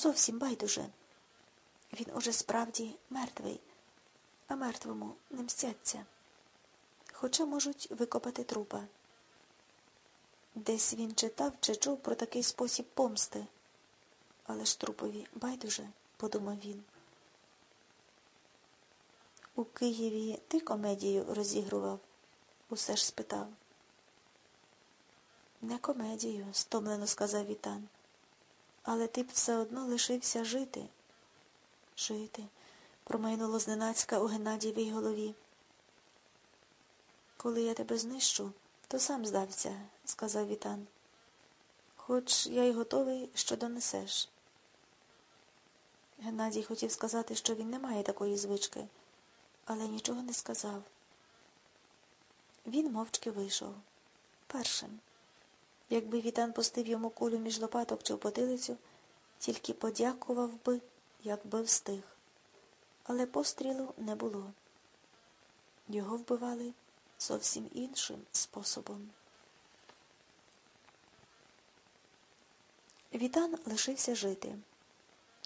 зовсім байдуже. Він уже справді мертвий, а мертвому не мстяться. Хоча можуть викопати трупа. Десь він читав чи чув про такий спосіб помсти. Але ж трупові байдуже, подумав він. У Києві ти комедію розігрував? Усе ж спитав. Не комедію, стомлено сказав Вітан. Але ти б все одно лишився жити. Жити, промайнуло зненацька у Геннадієвій голові. Коли я тебе знищу, то сам здався, сказав Вітан. Хоч я й готовий, що донесеш. Геннадій хотів сказати, що він не має такої звички, але нічого не сказав. Він мовчки вийшов. Першим. Якби Вітан пустив йому кулю між лопаток чи в потилицю, тільки подякував би, якби встиг. Але пострілу не було. Його вбивали зовсім іншим способом. Вітан лишився жити.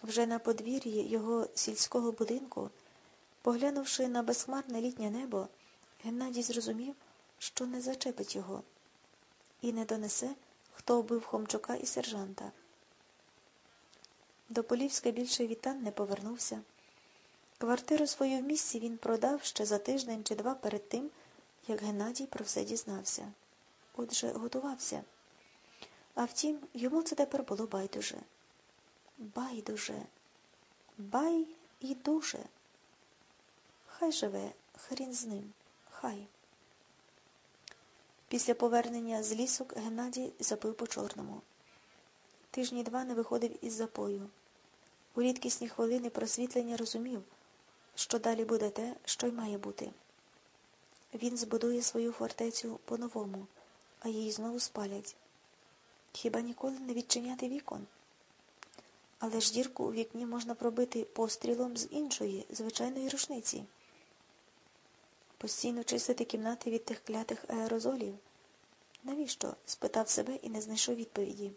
Вже на подвір'ї його сільського будинку, поглянувши на безхмарне літнє небо, Геннадій зрозумів, що не зачепить його і не донесе, хто вбив Хомчука і сержанта. До Полівська більше Вітан не повернувся. Квартиру свою в місці він продав ще за тиждень чи два перед тим, як Геннадій про все дізнався. Отже, готувався. А втім, йому це тепер було байдуже. Байдуже, бай і дуже. Хай живе, хрін з ним, хай. Після повернення з лісок Геннадій запив по чорному. Тижні два не виходив із запою. У рідкісні хвилини просвітлення розумів, що далі буде те, що й має бути. Він збудує свою фортецю по-новому, а її знову спалять. Хіба ніколи не відчиняти вікон? Але ж дірку у вікні можна пробити пострілом з іншої, звичайної рушниці. Постійно чистити кімнати від тих клятих аерозолів. Навіщо? спитав себе і не знайшов відповіді.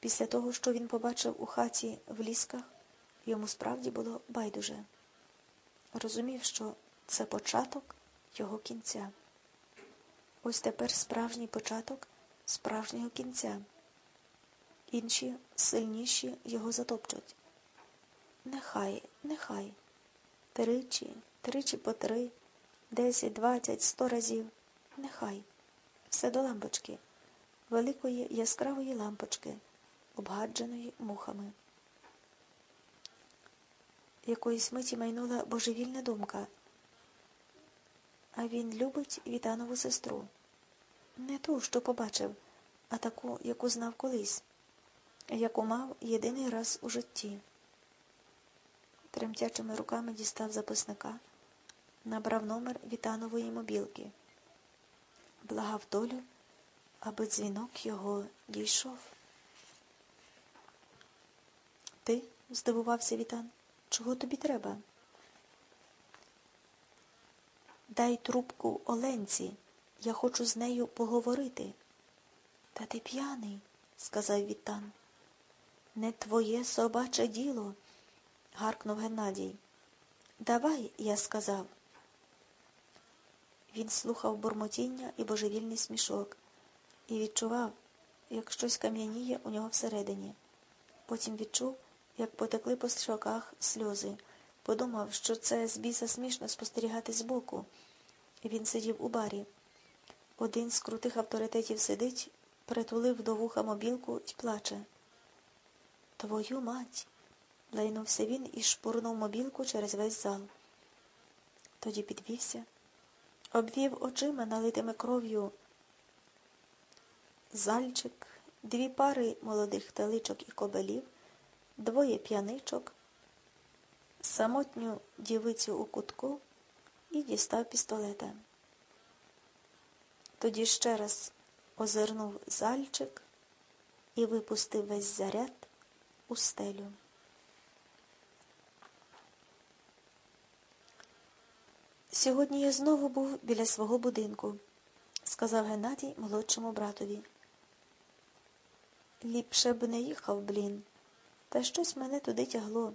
Після того, що він побачив у хаті в лісках, йому справді було байдуже. Розумів, що це початок його кінця. Ось тепер справжній початок справжнього кінця. Інші, сильніші його затопчуть. Нехай, нехай. Тричі, тричі по три, десять, двадцять, сто разів. Нехай. Все до лампочки, великої яскравої лампочки, обгадженої мухами. Якоїсь миті майнула божевільна думка. А він любить Вітанову сестру. Не ту, що побачив, а таку, яку знав колись, яку мав єдиний раз у житті. Тремтячими руками дістав записника, набрав номер Вітанової мобілки, благав долю, аби дзвінок його дійшов. Ти? здивувався Вітан. Чого тобі треба? Дай трубку Оленці, я хочу з нею поговорити. Та ти п'яний, сказав Вітан. Не твоє собаче діло, гаркнув Геннадій. Давай, я сказав. Він слухав бурмотіння і божевільний смішок і відчував, як щось кам'яніє у нього всередині. Потім відчув, як потекли по щоках сльози. Подумав, що це з біса смішно спостерігати збоку. Він сидів у барі. Один з крутих авторитетів сидить, притулив до вуха мобілку і плаче. Твою мать. лайнувся він і шпурнув мобілку через весь зал. Тоді підвівся, обвів очима, налитими кров'ю. Зальчик, дві пари молодих теличок і кобелів, двоє п'яничок, самотню дівицю у кутку і дістав пістолета. Тоді ще раз озирнув зальчик і випустив весь заряд у стелю. Сьогодні я знову був біля свого будинку, сказав Геннадій молодшому братові. Ліпше б не їхав, блін. Та щось мене туди тягло.